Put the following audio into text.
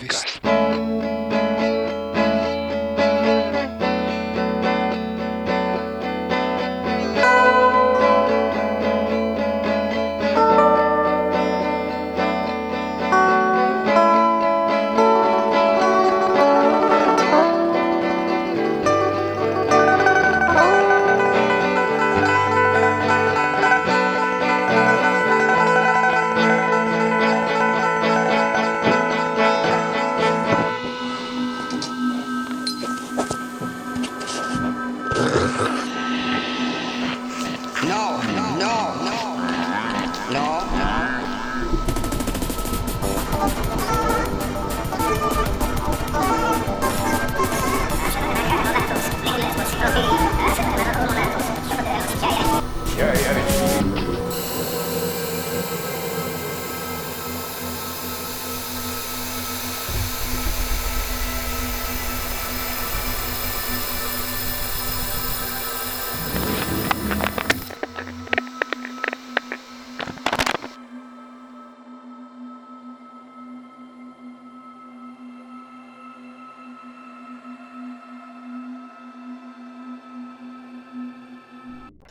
Twist. No, no, no, no, no.